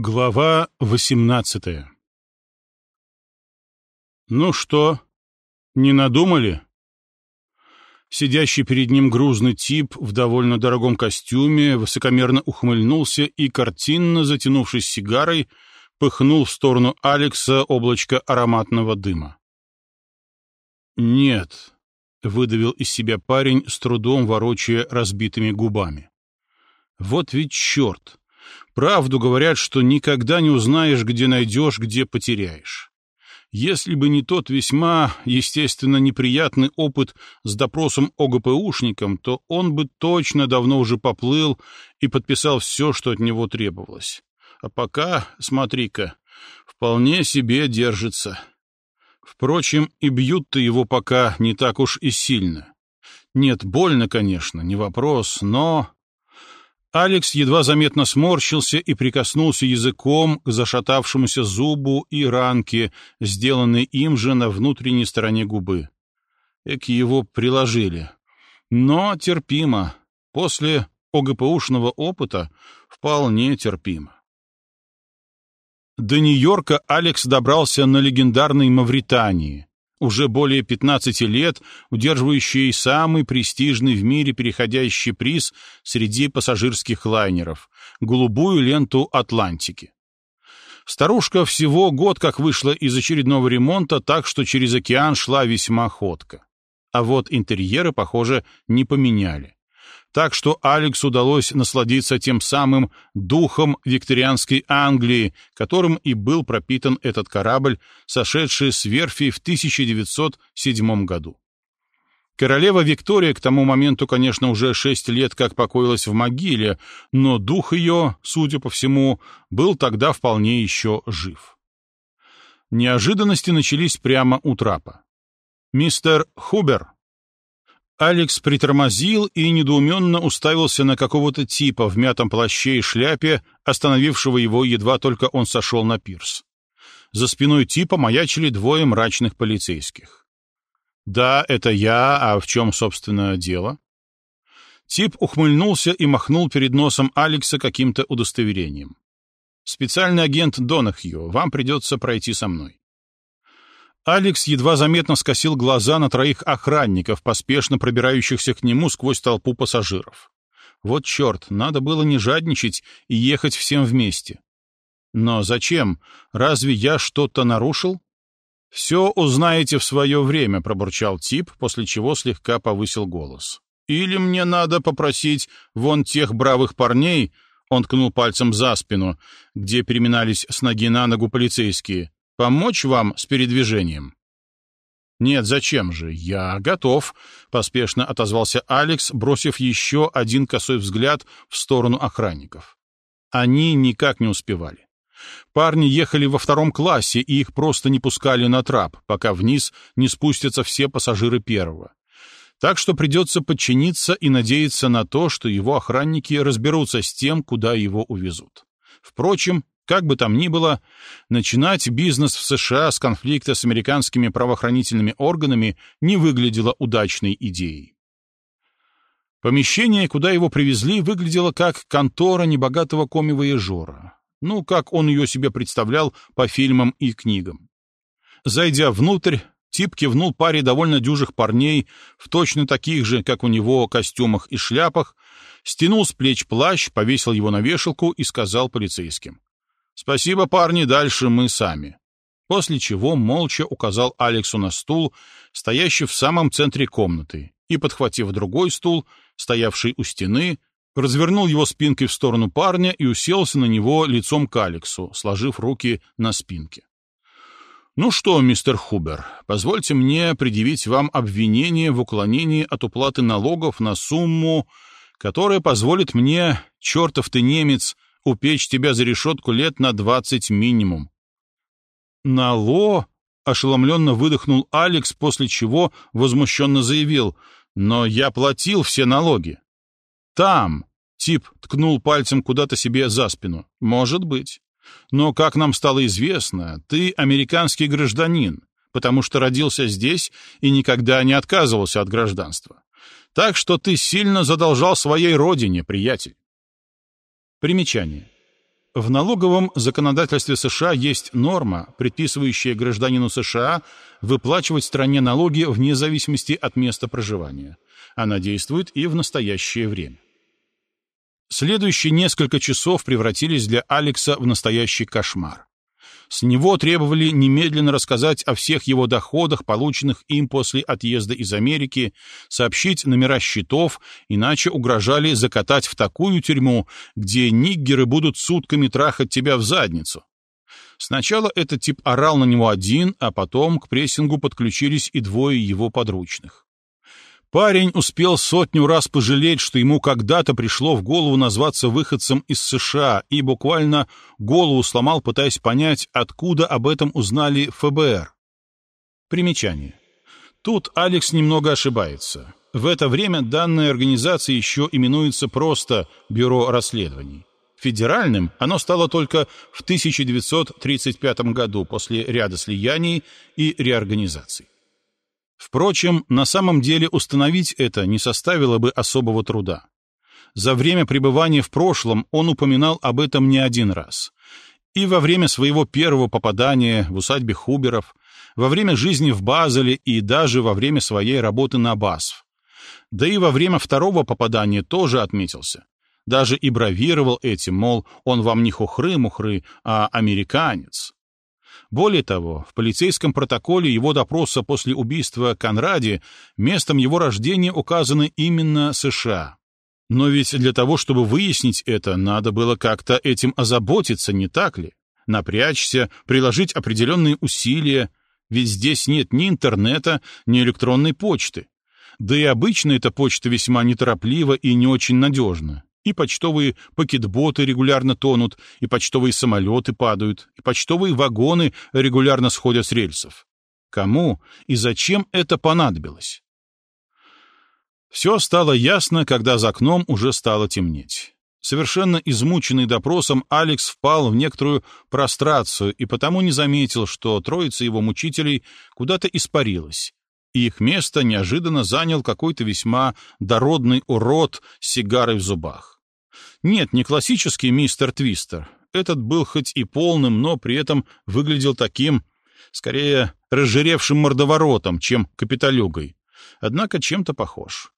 Глава восемнадцатая «Ну что, не надумали?» Сидящий перед ним грузный тип в довольно дорогом костюме высокомерно ухмыльнулся и, картинно затянувшись сигарой, пыхнул в сторону Алекса облачко ароматного дыма. «Нет», — выдавил из себя парень, с трудом ворочая разбитыми губами. «Вот ведь черт! Правду говорят, что никогда не узнаешь, где найдешь, где потеряешь. Если бы не тот весьма, естественно, неприятный опыт с допросом ОГПУшником, то он бы точно давно уже поплыл и подписал все, что от него требовалось. А пока, смотри-ка, вполне себе держится. Впрочем, и бьют-то его пока не так уж и сильно. Нет, больно, конечно, не вопрос, но... Алекс едва заметно сморщился и прикоснулся языком к зашатавшемуся зубу и ранке, сделанной им же на внутренней стороне губы. Эк его приложили. Но терпимо. После ОГПУшного опыта вполне терпимо. До Нью-Йорка Алекс добрался на легендарной Мавритании, уже более 15 лет удерживающий самый престижный в мире переходящий приз среди пассажирских лайнеров — голубую ленту Атлантики. Старушка всего год как вышла из очередного ремонта, так что через океан шла весьма ходко. А вот интерьеры, похоже, не поменяли так что Алекс удалось насладиться тем самым духом викторианской Англии, которым и был пропитан этот корабль, сошедший с верфи в 1907 году. Королева Виктория к тому моменту, конечно, уже шесть лет как покоилась в могиле, но дух ее, судя по всему, был тогда вполне еще жив. Неожиданности начались прямо у трапа. «Мистер Хубер», Алекс притормозил и недоуменно уставился на какого-то типа в мятом плаще и шляпе, остановившего его, едва только он сошел на пирс. За спиной типа маячили двое мрачных полицейских. «Да, это я, а в чем, собственно, дело?» Тип ухмыльнулся и махнул перед носом Алекса каким-то удостоверением. «Специальный агент Донахью, вам придется пройти со мной». Алекс едва заметно скосил глаза на троих охранников, поспешно пробирающихся к нему сквозь толпу пассажиров. Вот черт, надо было не жадничать и ехать всем вместе. Но зачем? Разве я что-то нарушил? «Все узнаете в свое время», — пробурчал тип, после чего слегка повысил голос. «Или мне надо попросить вон тех бравых парней», — он ткнул пальцем за спину, где переминались с ноги на ногу полицейские, Помочь вам с передвижением?» «Нет, зачем же? Я готов», — поспешно отозвался Алекс, бросив еще один косой взгляд в сторону охранников. Они никак не успевали. Парни ехали во втором классе, и их просто не пускали на трап, пока вниз не спустятся все пассажиры первого. Так что придется подчиниться и надеяться на то, что его охранники разберутся с тем, куда его увезут. Впрочем, как бы там ни было, начинать бизнес в США с конфликта с американскими правоохранительными органами не выглядело удачной идеей. Помещение, куда его привезли, выглядело как контора небогатого коми-вояжера. Ну, как он ее себе представлял по фильмам и книгам. Зайдя внутрь, Тип кивнул паре довольно дюжих парней в точно таких же, как у него, костюмах и шляпах, стянул с плеч плащ, повесил его на вешалку и сказал полицейским. «Спасибо, парни, дальше мы сами». После чего молча указал Алексу на стул, стоящий в самом центре комнаты, и, подхватив другой стул, стоявший у стены, развернул его спинкой в сторону парня и уселся на него лицом к Алексу, сложив руки на спинке. «Ну что, мистер Хубер, позвольте мне предъявить вам обвинение в уклонении от уплаты налогов на сумму, которая позволит мне, чертов ты немец, — упечь тебя за решетку лет на двадцать минимум. «Нало?» — ошеломленно выдохнул Алекс, после чего возмущенно заявил. «Но я платил все налоги». «Там!» — тип ткнул пальцем куда-то себе за спину. «Может быть. Но, как нам стало известно, ты американский гражданин, потому что родился здесь и никогда не отказывался от гражданства. Так что ты сильно задолжал своей родине, приятель. Примечание. В налоговом законодательстве США есть норма, предписывающая гражданину США выплачивать стране налоги вне зависимости от места проживания. Она действует и в настоящее время. Следующие несколько часов превратились для Алекса в настоящий кошмар. С него требовали немедленно рассказать о всех его доходах, полученных им после отъезда из Америки, сообщить номера счетов, иначе угрожали закатать в такую тюрьму, где ниггеры будут сутками трахать тебя в задницу. Сначала этот тип орал на него один, а потом к прессингу подключились и двое его подручных. Парень успел сотню раз пожалеть, что ему когда-то пришло в голову назваться выходцем из США и буквально голову сломал, пытаясь понять, откуда об этом узнали ФБР. Примечание. Тут Алекс немного ошибается. В это время данная организация еще именуется просто Бюро расследований. Федеральным оно стало только в 1935 году после ряда слияний и реорганизаций. Впрочем, на самом деле установить это не составило бы особого труда. За время пребывания в прошлом он упоминал об этом не один раз. И во время своего первого попадания в усадьбе Хуберов, во время жизни в Базеле и даже во время своей работы на БАСФ. Да и во время второго попадания тоже отметился. Даже и бравировал этим, мол, он вам не хухры-мухры, а американец. Более того, в полицейском протоколе его допроса после убийства Конради местом его рождения указаны именно США. Но ведь для того, чтобы выяснить это, надо было как-то этим озаботиться, не так ли? Напрячься, приложить определенные усилия, ведь здесь нет ни интернета, ни электронной почты. Да и обычно эта почта весьма нетороплива и не очень надежна. И почтовые пакетботы регулярно тонут, и почтовые самолеты падают, и почтовые вагоны регулярно сходят с рельсов. Кому и зачем это понадобилось? Все стало ясно, когда за окном уже стало темнеть. Совершенно измученный допросом, Алекс впал в некоторую прострацию и потому не заметил, что троица его мучителей куда-то испарилась, и их место неожиданно занял какой-то весьма дородный урод с сигарой в зубах. Нет, не классический мистер Твистер. Этот был хоть и полным, но при этом выглядел таким, скорее, разжиревшим мордоворотом, чем капиталюгой. Однако чем-то похож.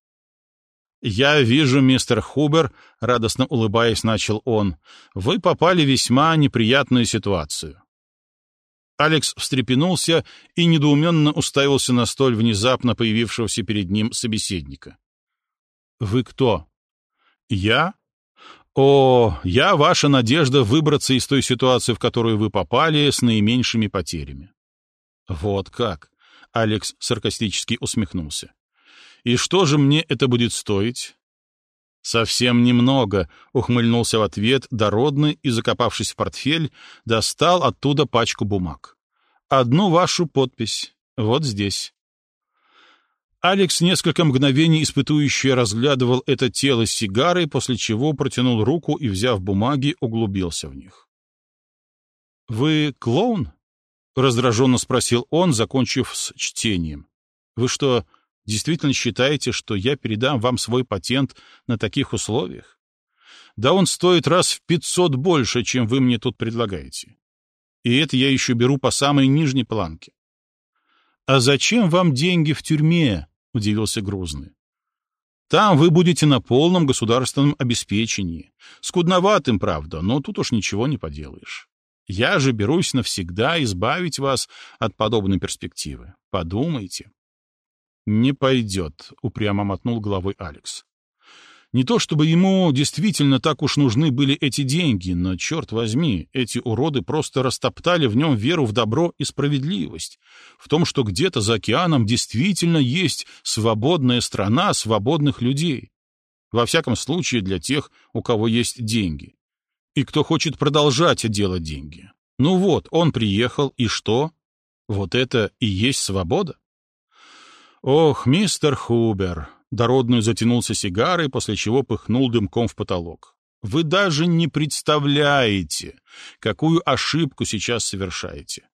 «Я вижу, мистер Хубер», — радостно улыбаясь, начал он, — «вы попали в весьма неприятную ситуацию». Алекс встрепенулся и недоуменно уставился на столь внезапно появившегося перед ним собеседника. «Вы кто?» «Я?» О, я ваша надежда выбраться из той ситуации, в которую вы попали, с наименьшими потерями. Вот как. Алекс саркастически усмехнулся. И что же мне это будет стоить? Совсем немного, ухмыльнулся в ответ дородный и, закопавшись в портфель, достал оттуда пачку бумаг. Одну вашу подпись. Вот здесь. Алекс несколько мгновений испытующе разглядывал это тело с сигарой, после чего протянул руку и, взяв бумаги, углубился в них. «Вы клоун?» — раздраженно спросил он, закончив с чтением. «Вы что, действительно считаете, что я передам вам свой патент на таких условиях? Да он стоит раз в пятьсот больше, чем вы мне тут предлагаете. И это я еще беру по самой нижней планке. А зачем вам деньги в тюрьме?» — удивился Грузный. «Там вы будете на полном государственном обеспечении. Скудноватым, правда, но тут уж ничего не поделаешь. Я же берусь навсегда избавить вас от подобной перспективы. Подумайте». «Не пойдет», — упрямо мотнул головой Алекс. Не то чтобы ему действительно так уж нужны были эти деньги, но, черт возьми, эти уроды просто растоптали в нем веру в добро и справедливость, в том, что где-то за океаном действительно есть свободная страна свободных людей. Во всяком случае, для тех, у кого есть деньги. И кто хочет продолжать делать деньги. Ну вот, он приехал, и что? Вот это и есть свобода? Ох, мистер Хубер, Дородный затянулся сигарой, после чего пыхнул дымком в потолок. «Вы даже не представляете, какую ошибку сейчас совершаете».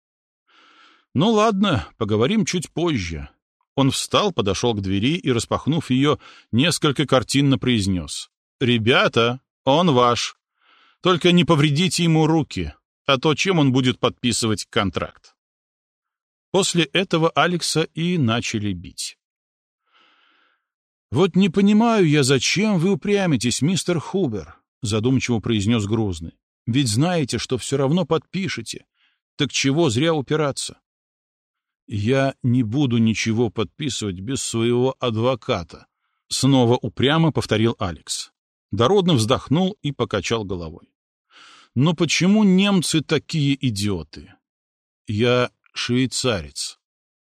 «Ну ладно, поговорим чуть позже». Он встал, подошел к двери и, распахнув ее, несколько картинно произнес. «Ребята, он ваш. Только не повредите ему руки, а то чем он будет подписывать контракт? После этого Алекса и начали бить. «Вот не понимаю я, зачем вы упрямитесь, мистер Хубер», — задумчиво произнес Грозный. «Ведь знаете, что все равно подпишете. Так чего зря упираться?» «Я не буду ничего подписывать без своего адвоката», — снова упрямо повторил Алекс. Дородный вздохнул и покачал головой. «Но почему немцы такие идиоты? Я швейцарец».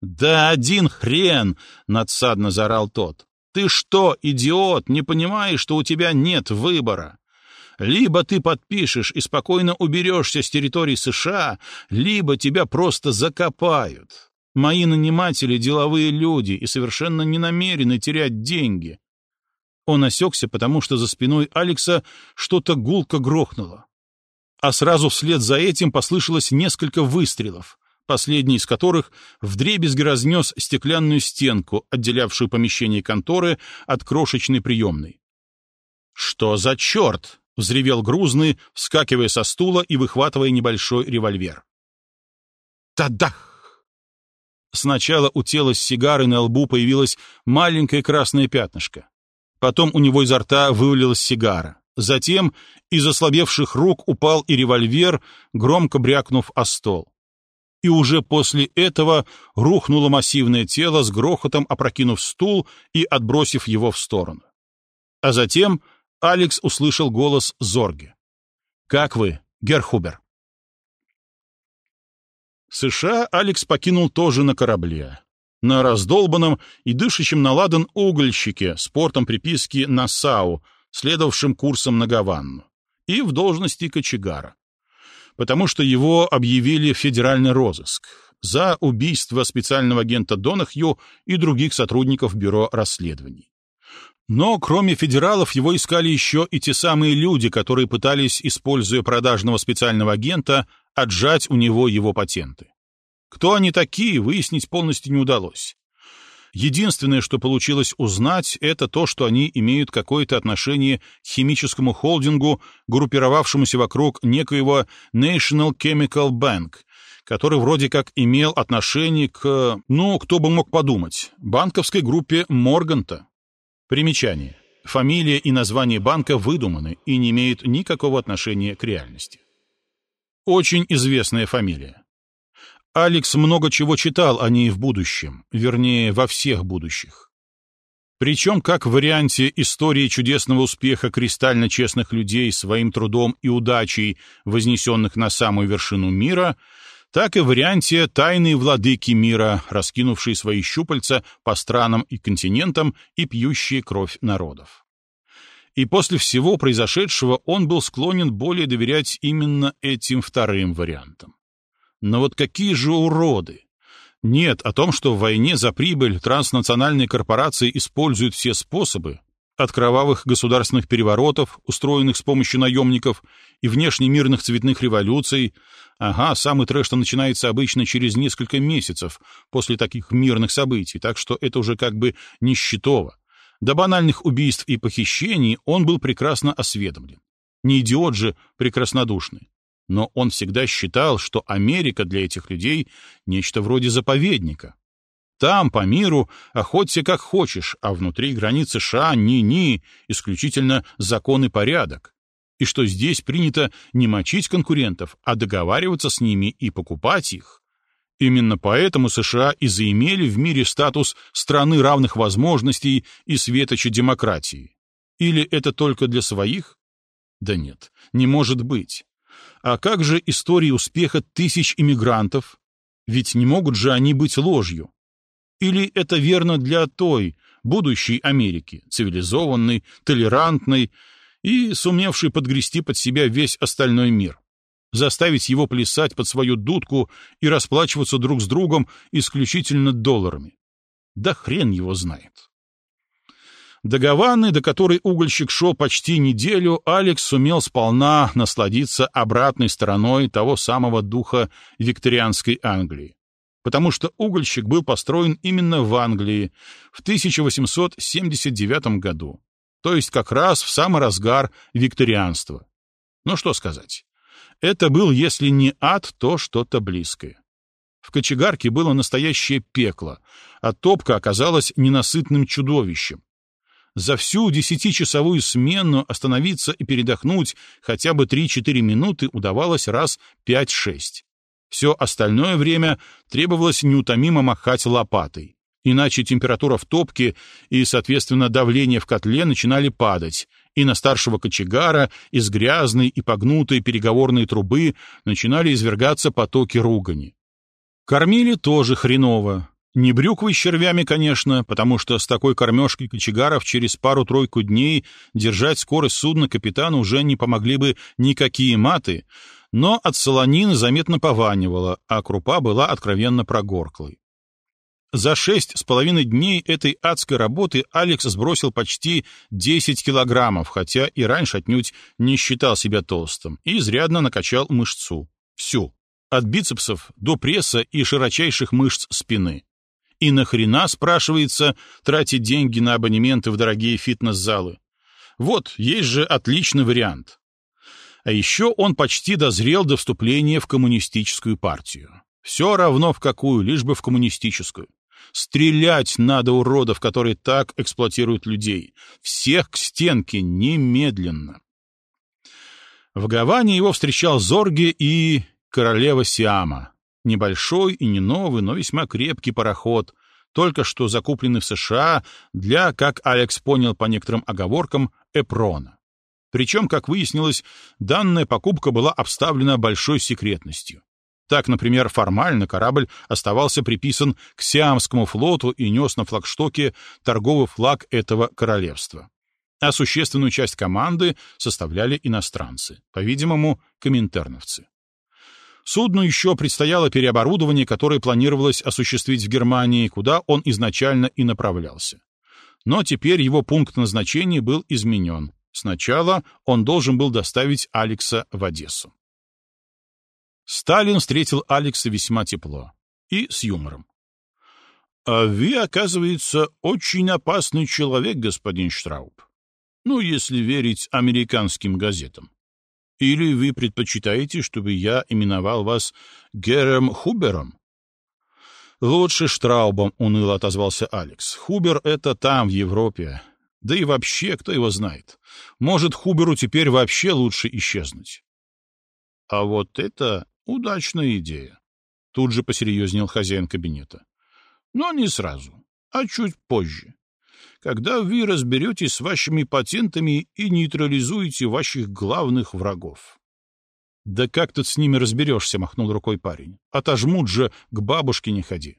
«Да один хрен!» — надсадно заорал тот. «Ты что, идиот, не понимаешь, что у тебя нет выбора? Либо ты подпишешь и спокойно уберешься с территории США, либо тебя просто закопают. Мои наниматели — деловые люди и совершенно не намерены терять деньги. Он осекся, потому что за спиной Алекса что-то гулко грохнуло. А сразу вслед за этим послышалось несколько выстрелов, последний из которых вдребезги разнес стеклянную стенку, отделявшую помещение конторы от крошечной приемной. «Что за черт?» — взревел грузный, вскакивая со стула и выхватывая небольшой револьвер. «Тадах!» Сначала у тела с сигарой на лбу появилось маленькое красное пятнышко. Потом у него изо рта вывалилась сигара. Затем из ослабевших рук упал и револьвер, громко брякнув о стол. И уже после этого рухнуло массивное тело с грохотом опрокинув стул и отбросив его в сторону. А затем Алекс услышал голос Зорги. «Как вы, Герхубер?» США Алекс покинул тоже на корабле. На раздолбанном и дышащем на ладан угольщике с портом приписки Нассау, следовавшим курсом на Гаванну, и в должности кочегара. Потому что его объявили в федеральный розыск за убийство специального агента Донахью и других сотрудников Бюро расследований. Но кроме федералов его искали еще и те самые люди, которые пытались, используя продажного специального агента, отжать у него его патенты. Кто они такие, выяснить полностью не удалось. Единственное, что получилось узнать, это то, что они имеют какое-то отношение к химическому холдингу, группировавшемуся вокруг некоего National Chemical Bank, который вроде как имел отношение к, ну, кто бы мог подумать, банковской группе Морганта. Примечание. Фамилия и название банка выдуманы и не имеют никакого отношения к реальности. Очень известная фамилия. Алекс много чего читал о ней в будущем, вернее, во всех будущих. Причем как в варианте истории чудесного успеха кристально честных людей своим трудом и удачей, вознесенных на самую вершину мира, так и в варианте тайной владыки мира, раскинувшей свои щупальца по странам и континентам и пьющие кровь народов и после всего произошедшего он был склонен более доверять именно этим вторым вариантам. Но вот какие же уроды! Нет, о том, что в войне за прибыль транснациональные корпорации используют все способы, от кровавых государственных переворотов, устроенных с помощью наемников, и внешнемирных цветных революций, ага, самый трэш-то начинается обычно через несколько месяцев после таких мирных событий, так что это уже как бы не. До банальных убийств и похищений он был прекрасно осведомлен. Не идиот же прекраснодушный. Но он всегда считал, что Америка для этих людей — нечто вроде заповедника. Там, по миру, охоться как хочешь, а внутри границ США ни-ни, исключительно закон и порядок. И что здесь принято не мочить конкурентов, а договариваться с ними и покупать их. Именно поэтому США и заимели в мире статус страны равных возможностей и светоча демократии. Или это только для своих? Да нет, не может быть. А как же истории успеха тысяч иммигрантов? Ведь не могут же они быть ложью. Или это верно для той, будущей Америки, цивилизованной, толерантной и сумевшей подгрести под себя весь остальной мир? заставить его плясать под свою дудку и расплачиваться друг с другом исключительно долларами. Да хрен его знает. До Гаваны, до которой угольщик шел почти неделю, Алекс сумел сполна насладиться обратной стороной того самого духа викторианской Англии. Потому что угольщик был построен именно в Англии в 1879 году, то есть как раз в самый разгар викторианства. Ну что сказать. Это был, если не ад, то что-то близкое. В кочегарке было настоящее пекло, а топка оказалась ненасытным чудовищем. За всю десятичасовую смену остановиться и передохнуть хотя бы 3-4 минуты удавалось раз 5-6. Все остальное время требовалось неутомимо махать лопатой, иначе температура в топке и, соответственно, давление в котле начинали падать, и на старшего кочегара из грязной и погнутой переговорной трубы начинали извергаться потоки ругани. Кормили тоже хреново. Не брюквой с червями, конечно, потому что с такой кормежкой кочегаров через пару-тройку дней держать скорость судна капитана уже не помогли бы никакие маты, но от солонины заметно пованивало, а крупа была откровенно прогорклой. За шесть с половиной дней этой адской работы Алекс сбросил почти 10 килограммов, хотя и раньше отнюдь не считал себя толстым, и изрядно накачал мышцу. Всю. От бицепсов до пресса и широчайших мышц спины. И нахрена, спрашивается, тратить деньги на абонементы в дорогие фитнес-залы? Вот, есть же отличный вариант. А еще он почти дозрел до вступления в коммунистическую партию. Все равно в какую, лишь бы в коммунистическую. Стрелять надо уродов, которые так эксплуатируют людей. Всех к стенке немедленно. В Гаване его встречал Зорге и королева Сиама. Небольшой и не новый, но весьма крепкий пароход, только что закупленный в США для, как Алекс понял по некоторым оговоркам, Эпрона. Причем, как выяснилось, данная покупка была обставлена большой секретностью. Так, например, формально корабль оставался приписан к Сиамскому флоту и нес на флагштоке торговый флаг этого королевства. А существенную часть команды составляли иностранцы, по-видимому, коминтерновцы. Судну еще предстояло переоборудование, которое планировалось осуществить в Германии, куда он изначально и направлялся. Но теперь его пункт назначения был изменен. Сначала он должен был доставить Алекса в Одессу. Сталин встретил Алекса весьма тепло и с юмором. «А вы, оказывается, очень опасный человек, господин Штрауб. Ну, если верить американским газетам. Или вы предпочитаете, чтобы я именовал вас Гером Хубером?» «Лучше Штраубом», — уныло отозвался Алекс. «Хубер — это там, в Европе. Да и вообще, кто его знает. Может, Хуберу теперь вообще лучше исчезнуть». «А вот это Удачная идея. Тут же посерьезнел хозяин кабинета. Но не сразу, а чуть позже. Когда вы разберетесь с вашими патентами и нейтрализуете ваших главных врагов. Да как тут с ними разберешься, махнул рукой парень. Отожмут же, к бабушке не ходи.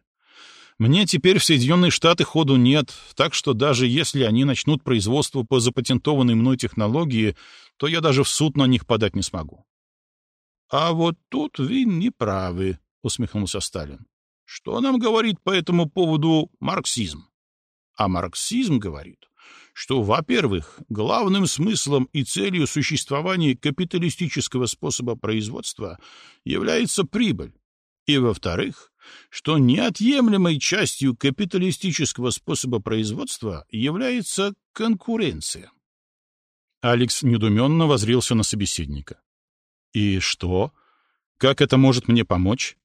Мне теперь в Соединенные Штаты ходу нет, так что даже если они начнут производство по запатентованной мной технологии, то я даже в суд на них подать не смогу. — А вот тут вы не правы, — усмехнулся Сталин. — Что нам говорит по этому поводу марксизм? А марксизм говорит, что, во-первых, главным смыслом и целью существования капиталистического способа производства является прибыль, и, во-вторых, что неотъемлемой частью капиталистического способа производства является конкуренция. Алекс недуменно возрился на собеседника. И что? Как это может мне помочь?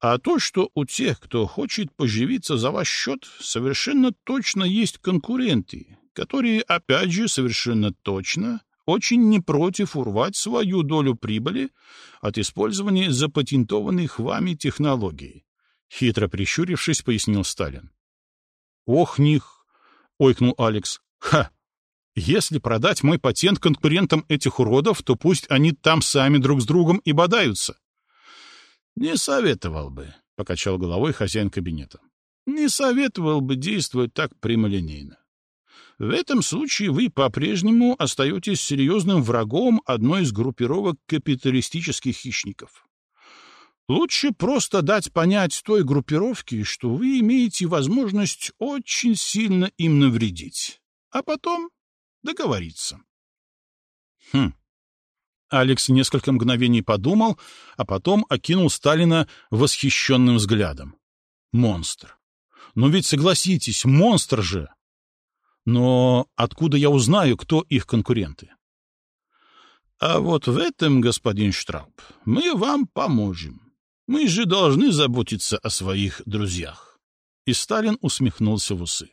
А то, что у тех, кто хочет поживиться за ваш счет, совершенно точно есть конкуренты, которые, опять же, совершенно точно очень не против урвать свою долю прибыли от использования запатентованных вами технологий. Хитро прищурившись, пояснил Сталин. «Ох, них!» — ойкнул Алекс. «Ха! Если продать мой патент конкурентам этих уродов, то пусть они там сами друг с другом и бодаются. — Не советовал бы, — покачал головой хозяин кабинета. — Не советовал бы действовать так прямолинейно. В этом случае вы по-прежнему остаетесь серьезным врагом одной из группировок капиталистических хищников. Лучше просто дать понять той группировке, что вы имеете возможность очень сильно им навредить, а потом договориться. Хм. Алекс несколько мгновений подумал, а потом окинул Сталина восхищенным взглядом. Монстр. Но ведь согласитесь, монстр же. Но откуда я узнаю, кто их конкуренты? А вот в этом, господин Штрауб, мы вам поможем. Мы же должны заботиться о своих друзьях. И Сталин усмехнулся в усы.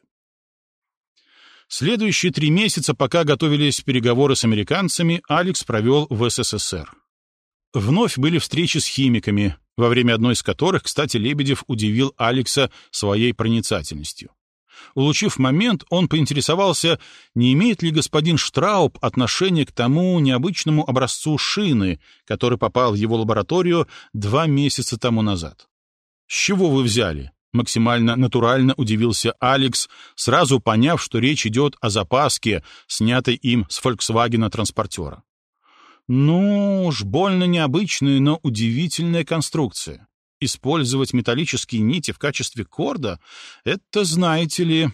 Следующие три месяца, пока готовились переговоры с американцами, Алекс провел в СССР. Вновь были встречи с химиками, во время одной из которых, кстати, Лебедев удивил Алекса своей проницательностью. Улучив момент, он поинтересовался, не имеет ли господин Штрауб отношение к тому необычному образцу шины, который попал в его лабораторию два месяца тому назад. «С чего вы взяли?» — максимально натурально удивился Алекс, сразу поняв, что речь идет о запаске, снятой им с «Фольксвагена-транспортера». Ну уж больно необычная, но удивительная конструкция. Использовать металлические нити в качестве корда — это, знаете ли...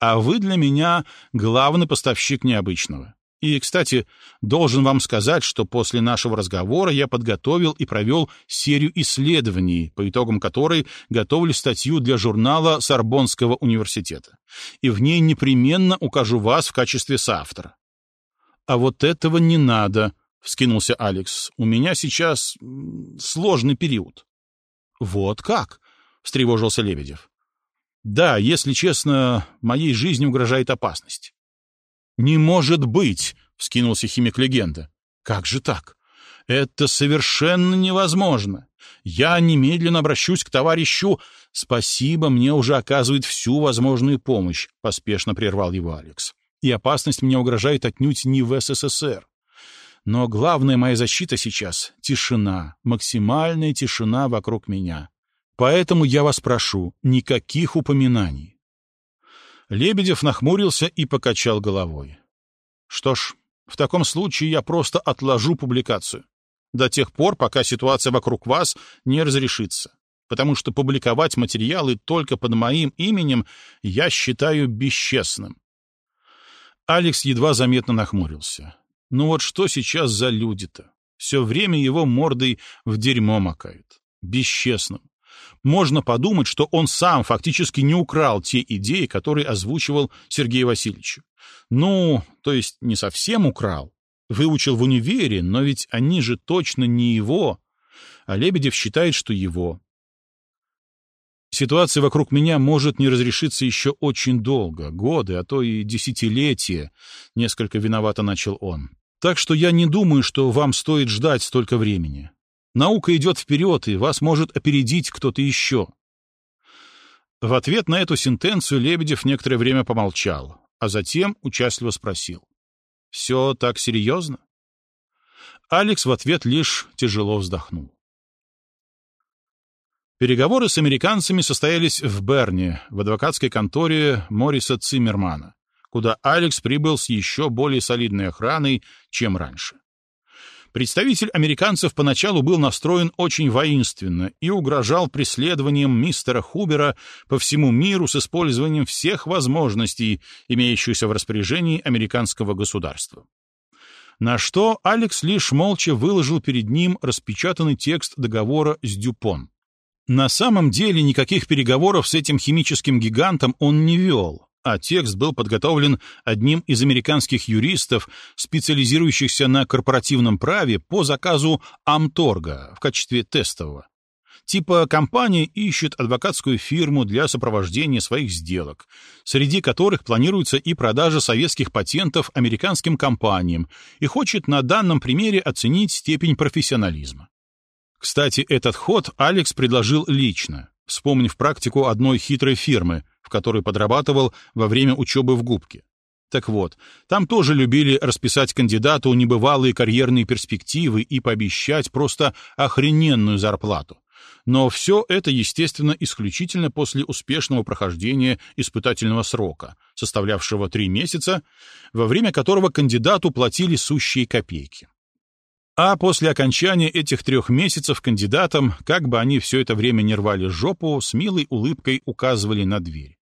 А вы для меня главный поставщик необычного. И, кстати, должен вам сказать, что после нашего разговора я подготовил и провел серию исследований, по итогам которой готовлю статью для журнала Сорбонского университета. И в ней непременно укажу вас в качестве соавтора. А вот этого не надо, — вскинулся Алекс. «У меня сейчас сложный период». «Вот как?» — встревожился Лебедев. «Да, если честно, моей жизни угрожает опасность». «Не может быть!» — вскинулся химик-легенда. «Как же так? Это совершенно невозможно. Я немедленно обращусь к товарищу. Спасибо, мне уже оказывает всю возможную помощь», — поспешно прервал его Алекс. «И опасность мне угрожает отнюдь не в СССР. Но главная моя защита сейчас — тишина, максимальная тишина вокруг меня. Поэтому я вас прошу, никаких упоминаний. Лебедев нахмурился и покачал головой. Что ж, в таком случае я просто отложу публикацию. До тех пор, пока ситуация вокруг вас не разрешится. Потому что публиковать материалы только под моим именем я считаю бесчестным. Алекс едва заметно нахмурился. Ну вот что сейчас за люди-то? Все время его мордой в дерьмо макают. Бесчестным. Можно подумать, что он сам фактически не украл те идеи, которые озвучивал Сергей Васильевич. Ну, то есть не совсем украл. Выучил в универе, но ведь они же точно не его. А Лебедев считает, что его. Ситуация вокруг меня может не разрешиться еще очень долго, годы, а то и десятилетия, несколько виновато начал он. Так что я не думаю, что вам стоит ждать столько времени. Наука идет вперед, и вас может опередить кто-то еще. В ответ на эту сентенцию Лебедев некоторое время помолчал, а затем участливо спросил. «Все так серьезно?» Алекс в ответ лишь тяжело вздохнул. Переговоры с американцами состоялись в Берне, в адвокатской конторе Мориса Циммермана куда Алекс прибыл с еще более солидной охраной, чем раньше. Представитель американцев поначалу был настроен очень воинственно и угрожал преследованием мистера Хубера по всему миру с использованием всех возможностей, имеющихся в распоряжении американского государства. На что Алекс лишь молча выложил перед ним распечатанный текст договора с Дюпон. На самом деле никаких переговоров с этим химическим гигантом он не вел, а текст был подготовлен одним из американских юристов, специализирующихся на корпоративном праве по заказу Амторга в качестве тестового. Типа компания ищет адвокатскую фирму для сопровождения своих сделок, среди которых планируется и продажа советских патентов американским компаниям, и хочет на данном примере оценить степень профессионализма. Кстати, этот ход Алекс предложил лично, вспомнив практику одной хитрой фирмы, в которой подрабатывал во время учебы в Губке. Так вот, там тоже любили расписать кандидату небывалые карьерные перспективы и пообещать просто охрененную зарплату. Но все это, естественно, исключительно после успешного прохождения испытательного срока, составлявшего три месяца, во время которого кандидату платили сущие копейки. А после окончания этих трех месяцев кандидатам, как бы они все это время не рвали жопу, с милой улыбкой указывали на дверь.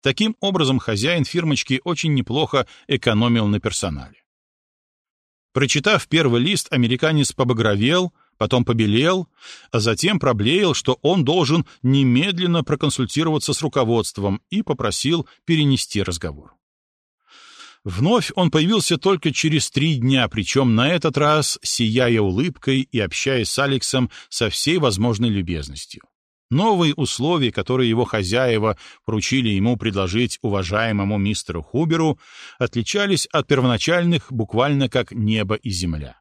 Таким образом, хозяин фирмочки очень неплохо экономил на персонале. Прочитав первый лист, американец побагровел, потом побелел, а затем проблеял, что он должен немедленно проконсультироваться с руководством и попросил перенести разговор. Вновь он появился только через три дня, причем на этот раз сияя улыбкой и общаясь с Алексом со всей возможной любезностью. Новые условия, которые его хозяева поручили ему предложить уважаемому мистеру Хуберу, отличались от первоначальных буквально как небо и земля.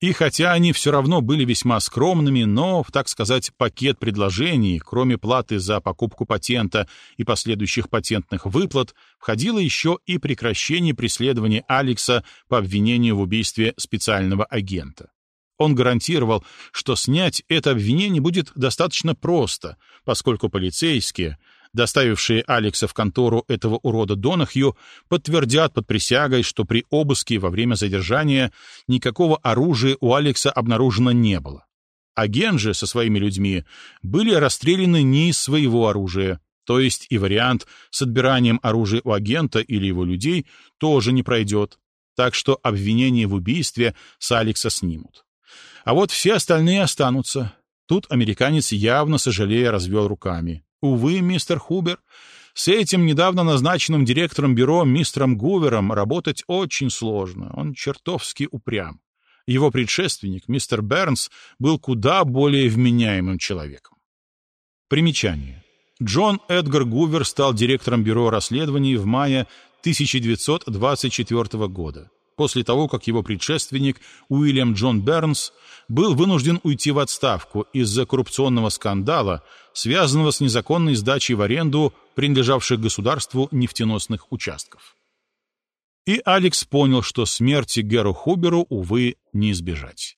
И хотя они все равно были весьма скромными, но, так сказать, пакет предложений, кроме платы за покупку патента и последующих патентных выплат, входило еще и прекращение преследования Алекса по обвинению в убийстве специального агента. Он гарантировал, что снять это обвинение будет достаточно просто, поскольку полицейские, доставившие Алекса в контору этого урода Донахью, подтвердят под присягой, что при обыске во время задержания никакого оружия у Алекса обнаружено не было. Агент же со своими людьми были расстреляны не из своего оружия, то есть и вариант с отбиранием оружия у агента или его людей тоже не пройдет, так что обвинение в убийстве с Алекса снимут. А вот все остальные останутся. Тут американец явно сожалея развел руками. Увы, мистер Хубер, с этим недавно назначенным директором бюро мистером Гувером работать очень сложно. Он чертовски упрям. Его предшественник, мистер Бернс, был куда более вменяемым человеком. Примечание. Джон Эдгар Гувер стал директором бюро расследований в мае 1924 года после того, как его предшественник Уильям Джон Бернс был вынужден уйти в отставку из-за коррупционного скандала, связанного с незаконной сдачей в аренду принадлежавших государству нефтеносных участков. И Алекс понял, что смерти Геру Хуберу, увы, не избежать.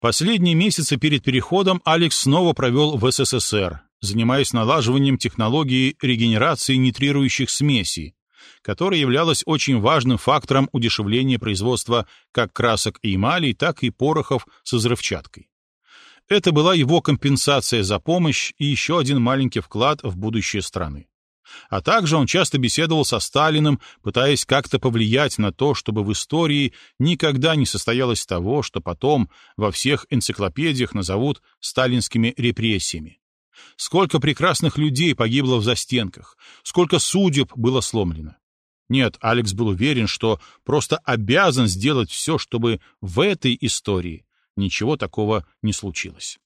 Последние месяцы перед переходом Алекс снова провел в СССР, занимаясь налаживанием технологии регенерации нитрирующих смесей, которая являлась очень важным фактором удешевления производства как красок и эмалей, так и порохов с взрывчаткой. Это была его компенсация за помощь и еще один маленький вклад в будущее страны. А также он часто беседовал со Сталиным, пытаясь как-то повлиять на то, чтобы в истории никогда не состоялось того, что потом во всех энциклопедиях назовут сталинскими репрессиями. Сколько прекрасных людей погибло в застенках, сколько судеб было сломлено. Нет, Алекс был уверен, что просто обязан сделать все, чтобы в этой истории ничего такого не случилось.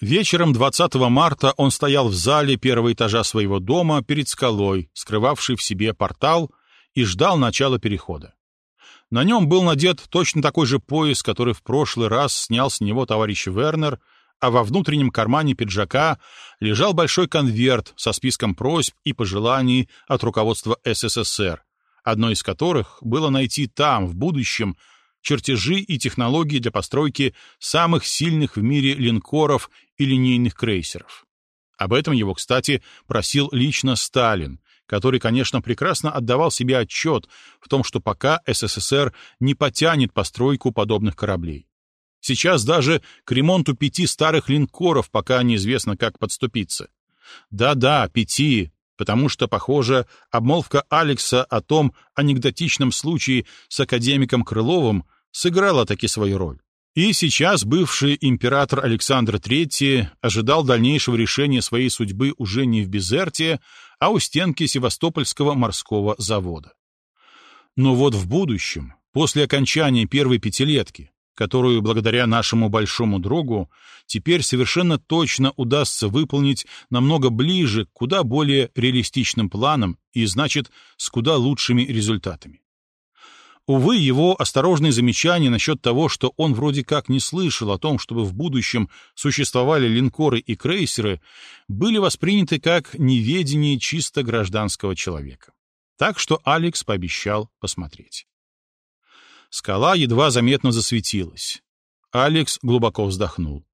Вечером 20 марта он стоял в зале первого этажа своего дома перед скалой, скрывавшей в себе портал, и ждал начала перехода. На нем был надет точно такой же пояс, который в прошлый раз снял с него товарищ Вернер, а во внутреннем кармане пиджака лежал большой конверт со списком просьб и пожеланий от руководства СССР, одно из которых было найти там, в будущем, чертежи и технологии для постройки самых сильных в мире линкоров и линейных крейсеров. Об этом его, кстати, просил лично Сталин, который, конечно, прекрасно отдавал себе отчет в том, что пока СССР не потянет постройку подобных кораблей. Сейчас даже к ремонту пяти старых линкоров пока неизвестно, как подступиться. Да-да, пяти, потому что, похоже, обмолвка Алекса о том анекдотичном случае с академиком Крыловым сыграла таки свою роль. И сейчас бывший император Александр III ожидал дальнейшего решения своей судьбы уже не в Безерте, а у стенки Севастопольского морского завода. Но вот в будущем, после окончания первой пятилетки, которую, благодаря нашему большому другу, теперь совершенно точно удастся выполнить намного ближе к куда более реалистичным планам и, значит, с куда лучшими результатами. Увы, его осторожные замечания насчет того, что он вроде как не слышал о том, чтобы в будущем существовали линкоры и крейсеры, были восприняты как неведение чисто гражданского человека. Так что Алекс пообещал посмотреть. Скала едва заметно засветилась. Алекс глубоко вздохнул.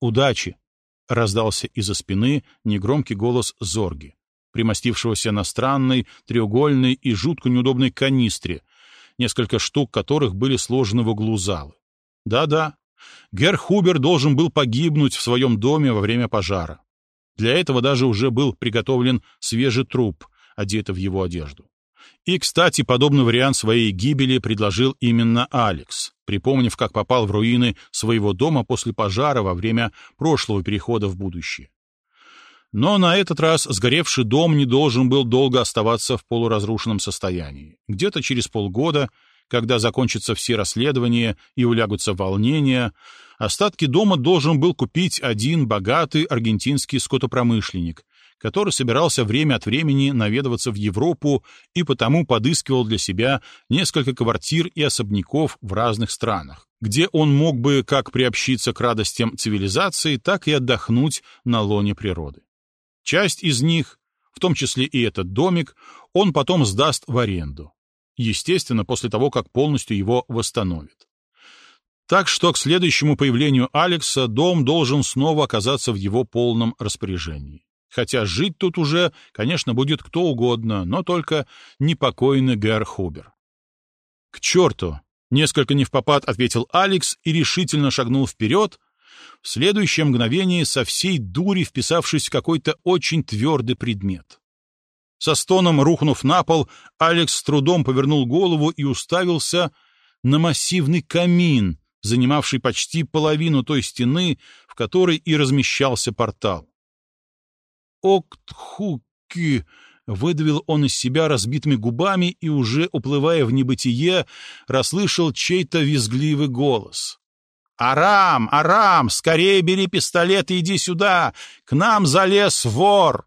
«Удачи!» — раздался из-за спины негромкий голос Зорги, примостившегося на странной, треугольной и жутко неудобной канистре, несколько штук которых были сложены в углу залы. Да-да, Герр Хубер должен был погибнуть в своем доме во время пожара. Для этого даже уже был приготовлен свежий труп, одетый в его одежду. И, кстати, подобный вариант своей гибели предложил именно Алекс, припомнив, как попал в руины своего дома после пожара во время прошлого перехода в будущее. Но на этот раз сгоревший дом не должен был долго оставаться в полуразрушенном состоянии. Где-то через полгода, когда закончатся все расследования и улягутся волнения, остатки дома должен был купить один богатый аргентинский скотопромышленник, который собирался время от времени наведываться в Европу и потому подыскивал для себя несколько квартир и особняков в разных странах, где он мог бы как приобщиться к радостям цивилизации, так и отдохнуть на лоне природы. Часть из них, в том числе и этот домик, он потом сдаст в аренду. Естественно, после того, как полностью его восстановит. Так что к следующему появлению Алекса дом должен снова оказаться в его полном распоряжении. Хотя жить тут уже, конечно, будет кто угодно, но только непокойный Гэр Хубер. «К черту!» — несколько не в попад ответил Алекс и решительно шагнул вперед, в следующее мгновение со всей дури вписавшись в какой-то очень твердый предмет. Со стоном рухнув на пол, Алекс с трудом повернул голову и уставился на массивный камин, занимавший почти половину той стены, в которой и размещался портал. «Октхуки!» — выдавил он из себя разбитыми губами и, уже уплывая в небытие, расслышал чей-то визгливый голос. «Арам! Арам! Скорее бери пистолет и иди сюда! К нам залез вор!»